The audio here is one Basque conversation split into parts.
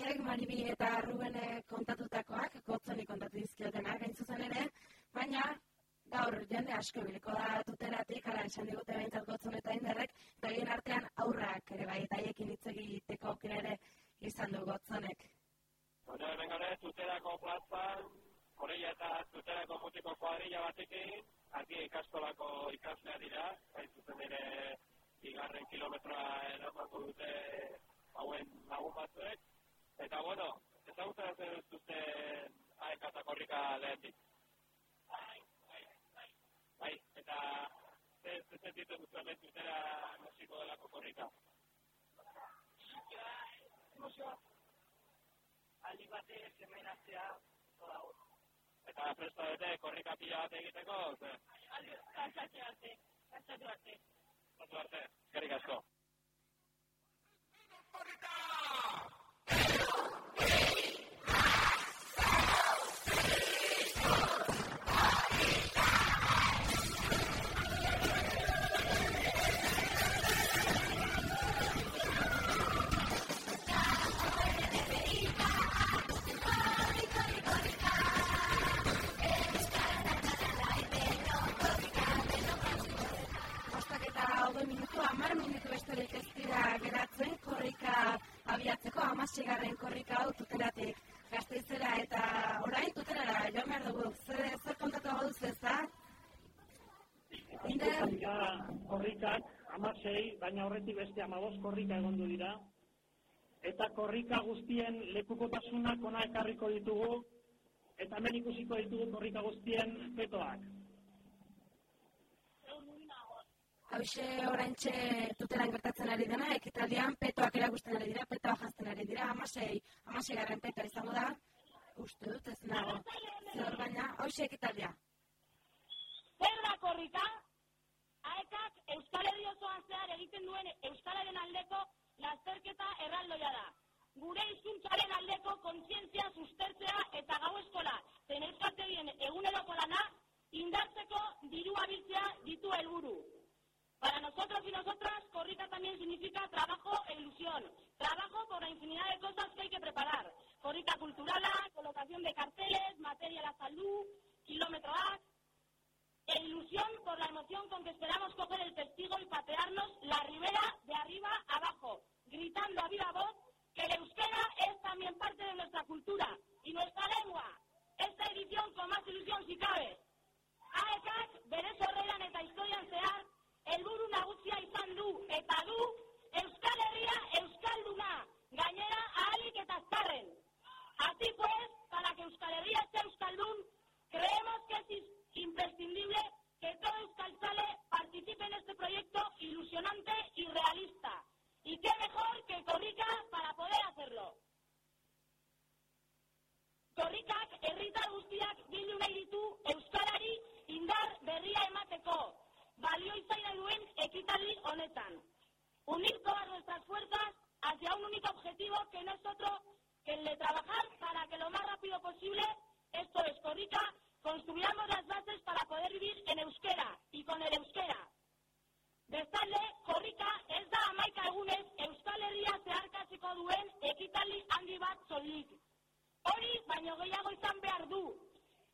Esek, Maribi eta Rubene kontatutakoak, gotzoni kontatu dizkiotenak, gain zuzen ere, baina gaur jende asko biliko da tuteratik, ala esan digute behintzat inderrek, eta egin artean aurrak ere bai, eta haiekin hitz egiteko aukera ere izan du gotzonek. Bueno, hemen gara, tuterako plazan, Koreia eta zuterako mutiko kuadrilla batekin, aquí ikastolako ikaslea dira, hain zuzen ere igarren kilometroa eramako dute hauen lagun batzuek. Eta bueno, ezagutzen zer ez duzten aek eta korrika lehen dit. Bai, bai, bai. Bai, eta zer sentitzen duzu hemen tutera nosiko delako korrika? Emozioa, aldi batez hemen aztea, toda. Eta presto dute korrika pila bat egiteko, ze? Kantzatu arte, kantzatu arte. Kantzatu arte, eskerrik asko. Amasei, baina horretik beste amabos korrika egondu dira. Eta korrika guztien lekukotasunak ona ekarriko ditugu, eta hemen ikusiko ditugu korrika guztien petoak. Hauxe oraintxe tutelan gertatzen ari dena, ekitaldian petoak erakusten ari dira, petoa jazten ari dira, amasei, amasei garren petoa izango da, uste dut ez nago, zer baina, hauxe ekitaldia. Zer da korrika, aekak Euskal Herri osoan zehar egiten duen Euskalaren aldeko lasterketa erraldoia da. Gure hizkuntzaren aldeko kontzientzia sustertzea eta gau eskola, zen euskaltegien eguneroko lana, indartzeko dirua biltzea ditu helburu. Para nosotros y nosotras, Corrica también significa trabajo e ilusión. Trabajo por la infinidad de cosas que hay que preparar. Corrica cultural, colocación de carteles, materia a la salud, kilómetro A. Ilusión por la emoción con que esperamos coger el testigo y patearnos la ribera de arriba abajo, Hori, baino gehiago izan behar du,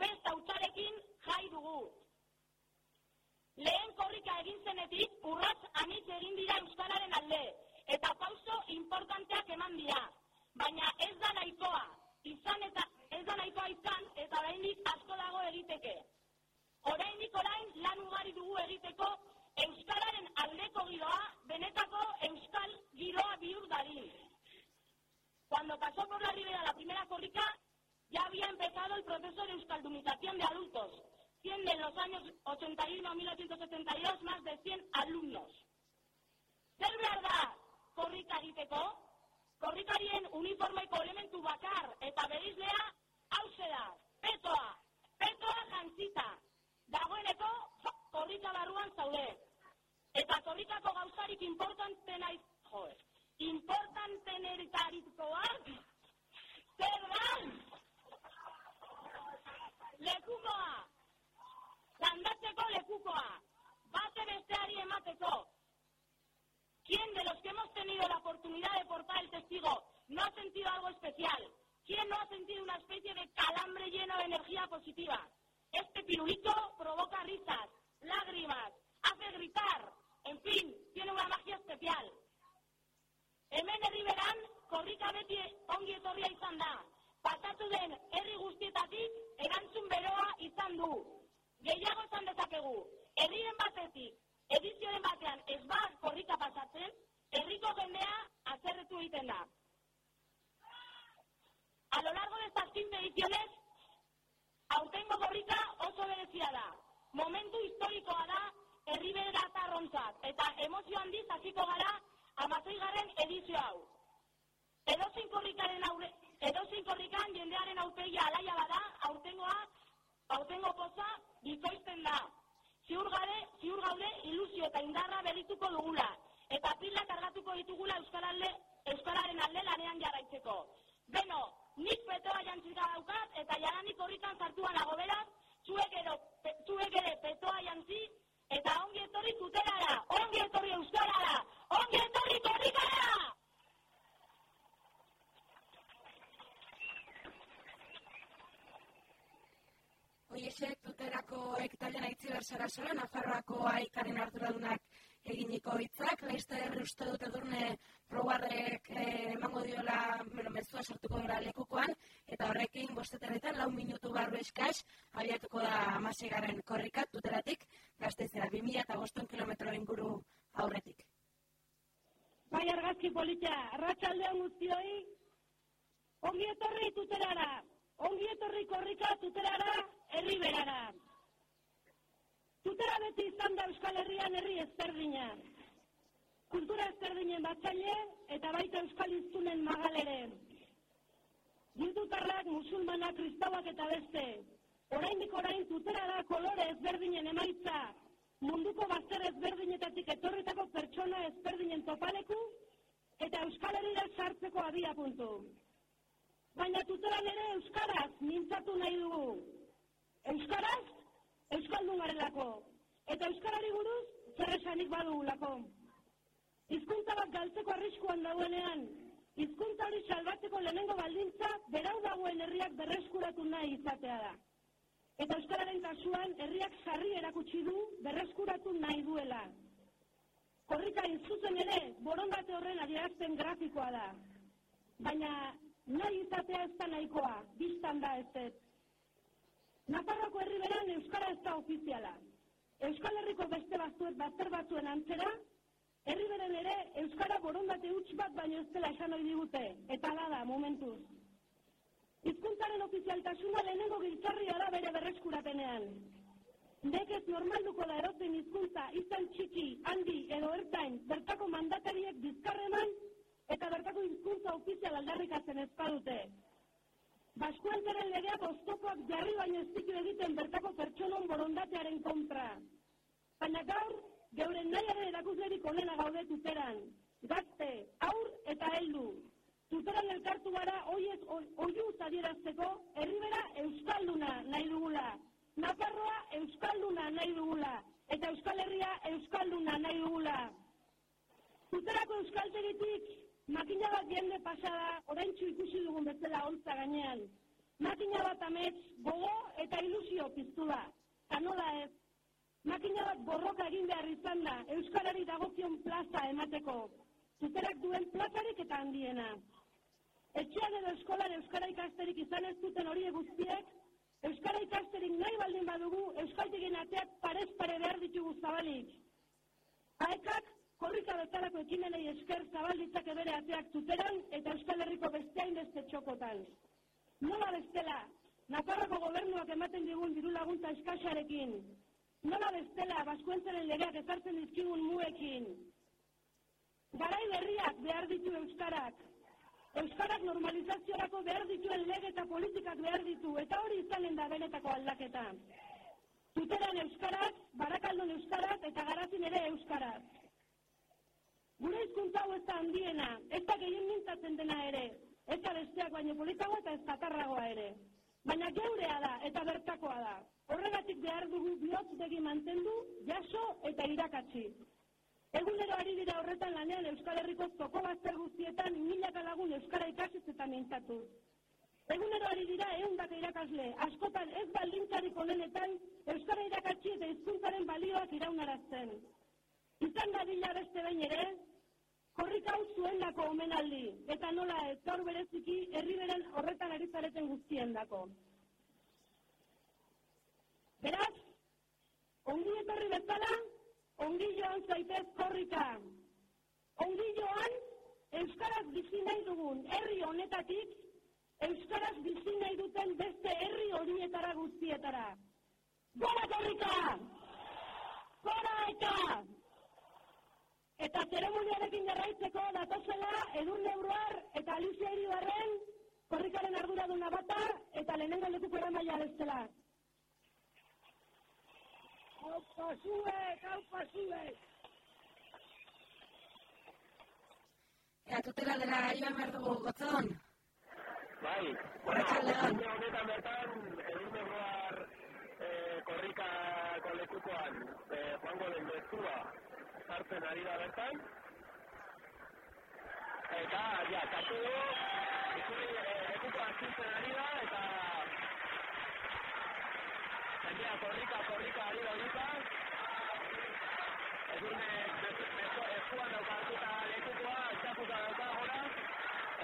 festa utxarekin jai dugu. Lehen korrika egin zenetik, urratz anitz egin dira Euskararen alde, eta pauso importanteak eman dira. Baina ez da nahikoa, izan eta ez da nahikoa izan, eta oraindik asko dago egiteke. Oraindik orain lan ugari dugu egiteko Euskararen aldeko giroa, benetako Euskal giroa bihur dadin. Cuando pasó por la ribera la primera corrica, ya había empezado el proceso de euskaldumización de adultos, siendo en los años 81 a 1972 más de 100 alumnos. Zer behar da korrika egiteko? Korrikarien uniformeko elementu bakar eta berizlea hause da, petoa, petoa jantzita. Dagoeneko korrika barruan zaude. Eta korrikako gauzarik importantena iz... Joder, importantenetarikoak zer da? Lekukoa. Landatzeko lekukoa. Bate besteari emateko. ¿Quién de los que hemos tenido la oportunidad de portar el testigo no ha sentido especial? ¿Quién no ha sentido una especie de calambre lleno de energía positiva? Este pirulito provoca risas, lágrimas, hace gritar, en fin, tiene una magia especial. Hemen herriberan, korrika beti ongi etorria izan da. Pasatu den herri guztietatik, erantzun beroa izan du. Gehiago esan dezakegu, herrien batetik, edizioen batean ez bat korrika pasatzen, herriko jendea azerretu egiten da. A lo largo de estas 15 ediciones, aurtengo korrika oso berezia da. Momentu historikoa da herribera tarrontzat, eta emozio handiz hasiko gara amazeigarren edizio hau. Edozein korrikaren aurre, edozein korrikan jendearen aupegia alaia bada, aurtengoa, aurtengo poza, bikoizten da. Ziur, gade, ziur gaude ilusio eta indarra berituko dugula, eta pila kargatuko ditugula Euskaralde, Euskararen alde lanean jarraitzeko. Beno, nik petoa jantzika daukat, eta jaranik korrikan zartuan nago beraz, zuek, ero, pe, zuek ere petoa jantzi, eta ongi etorri tuterara, ongi etorri euskarara, ongi etorri korrikara! Oiesek tuterako ekitalian aitzi bersara sola, Nafarroako aikaren arduradunak eginiko hitzak, Leister uste dut edurne probarrek eh, emango diola, bueno, mezua sortuko dira lekukoan, eta horrekin bosteterretan lau minutu barru eskaz, abiatuko da amasegaren korrikat, tuteratik, gaztezera, 2000 eta boston kilometro inguru aurretik. Bai argazki politia, arratsaldean guztioi, ongi etorri tuterara, ongi etorri korrika tuterara, herri berara. Tutera beti izan da Euskal Herrian herri ezberdina. Kultura ezberdinen batzaile eta baita Euskal Iztunen magalere. Bildutarrak, musulmanak, kristauak eta beste. Oraindik orain tutera da kolore ezberdinen emaitza. Munduko bazter ezberdinetatik etorritako pertsona ezberdinen topaleku eta Euskal Herria sartzeko abia puntu. Baina tuteran ere Euskaraz mintzatu nahi dugu. Euskaraz Euskaldun garelako. Eta Euskarari buruz, zer esanik badugulako. Hizkuntza bat galtzeko arriskuan dauenean, hizkuntza hori salbatzeko lehenengo baldintza, berau dagoen herriak berreskuratu nahi izatea da. Eta Euskararen kasuan, herriak sarri erakutsi du berreskuratu nahi duela. Korrika zuzen ere, borondate horren adierazten grafikoa da. Baina, nahi izatea ez da nahikoa, biztan da ez ez. Nafarroko herri beran Euskara ez da ofiziala. Euskal Herriko beste baztuet bazter batzuen antzera, herri beren ere Euskara borondate huts bat baino ez dela esan hori digute, eta da da, momentuz. Hizkuntzaren ofizialtasuna lehenengo giltzarria da bere berreskurapenean. Nekez normalduko da eroten hizkuntza izan txiki, handi edo ertain, bertako mandatariek bizkarreman eta bertako hizkuntza ofizial aldarrikatzen ezpadute baskuelteren legeak oztopoak jarri baino ez ditu egiten bertako pertsonon borondatearen kontra. Baina gaur, geure nahiaren erakuslerik onena gaude tuteran. Gazte, aur eta heldu. Tuteran elkartu gara oiez oiu zadierazteko, herribera euskalduna nahi dugula. Nafarroa euskalduna nahi dugula. Eta euskal herria euskalduna nahi dugula. Tuterako euskalteritik makina bat jende pasada oraintzu ikusi dugun bezala ontza gainean. Makina bat amets gogo eta ilusio piztu da. Eta nola ez, makina bat borroka egin behar izan da Euskarari dagokion plaza emateko. Zuterak duen plazarik eta handiena. Etxean edo eskolan Euskara ikasterik izan ez duten hori guztiek, Euskara ikasterik nahi baldin badugu, Euskaltegin ateak parez pare behar ditugu zabalik. Aekak, korrika bezalako ekimenei esker zabalditzak bere ateak zuteran eta Euskal Herriko besteain beste txokotan. Nola bestela, Nafarroko gobernuak ematen digun diru laguntza eskaxarekin. Nola bestela, Baskuentzaren legeak ezartzen dizkigun muekin. Garai berriak behar ditu Euskarak. Euskarak normalizaziorako behar dituen lege eta politikak behar ditu, eta hori izanen da benetako aldaketa. Tuteran Euskaraz, Barakaldon Euskaraz eta Garazin ere Euskaraz. Gure hizkuntza hau ez da handiena, ez da gehien mintzatzen dena ere, ez da besteak baino politagoa eta ez zatarragoa ere. Baina geurea da eta bertakoa da. Horregatik behar dugu bihotz begi mantendu, jaso eta irakatsi. Egunero ari dira horretan lanean Euskal Herriko zoko bazter guztietan milaka lagun Euskara ikasiz eta mintzatu. Egunero ari dira egun bat irakasle, askotan ez baldintzarik onenetan Euskara irakatsi eta hizkuntzaren balioak iraunarazten. Izan da dila beste behin ere, korrik hau zuen dako omenaldi, eta nola ez gaur bereziki herriberen horretan ari zareten guztien dako. Beraz, ongi etorri bezala, ongi joan zaitez korrika. Ongi joan, Euskaraz bizi nahi dugun herri honetatik, Euskaraz bizi nahi duten beste herri horietara guztietara. Gora korrika! Gora eta! Eta zeremoniarekin jarraitzeko datozela Edun Neuruar eta Alicia Iribarren korrikaren arduraduna bata eta lehenengo lekuko eramaia bestela. Haupa zuek, haupa zuek! Ea, tutela dela joan behar dugu gotzon. Bai, bueno, honetan bertan, egin berroar eh, korrikako lekukoan eh, joango den mezua sartzen ari da bertan. Eta, ja, katu du, itzuli eh, lekukoa ziltzen ari da, eta jendea korrika, korrika ari da honetan. Egin eskuan daukartuta lekukoa, altxatuta dauka gora,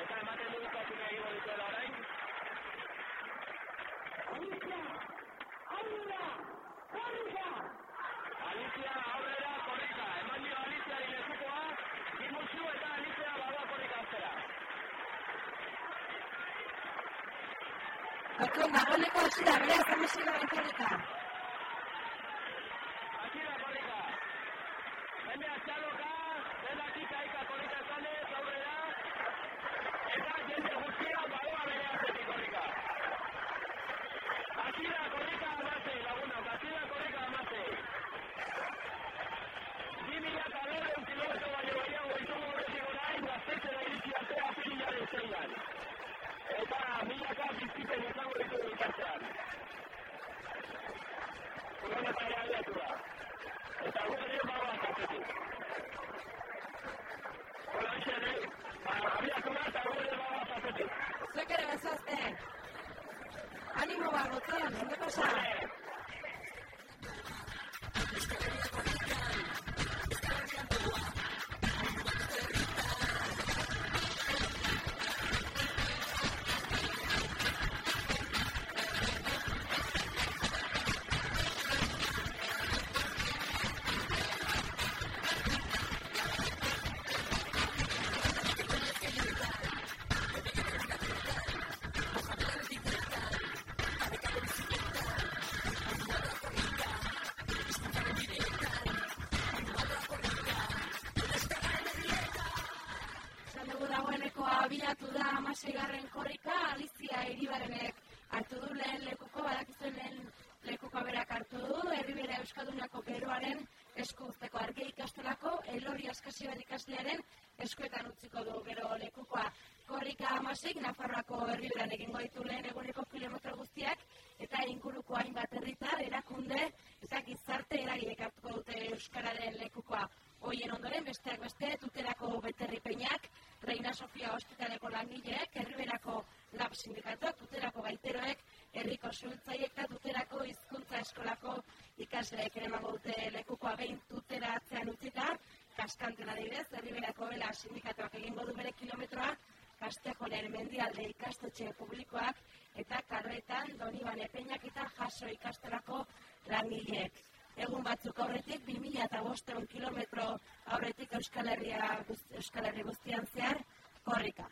eta ematen du ikasun egingo dituela orain. Alicia, aurrera, korrika. Eman dio Alicia lekukoa, Gimusu eta Alicia badoa korrika aztera. Gotzon, dagoeneko hasi da, beraz, amesi garen korrika. Amasik, Nafarroako herriberan egingo ditu lehen eguneko kilometro guztiak, eta inguruko hainbat herritar, erakunde, eta gizarte eragilek hartuko dute Euskararen lekukoa. Hoien ondoren, besteak beste, tuterako beterri peinak, Reina Sofia Hospitaleko langileek, herriberako lab sindikatuak, tuterako gaiteroek, herriko sueltzaiek eta tuterako hizkuntza eskolako ikasleek ere emango dute lekukoa behin tutera atzean utzita, kaskanten adibidez, herriberako bela sindikatuak egingo du bere kilometroa, kastejoren mendialde ikastetxe publikoak eta karretan doniban epeinak eta jaso ikastelako langilek. Egun batzuk aurretik, 2000 eta bosteun kilometro aurretik Euskal Herria, Euskal Herri guztian zehar, korrika.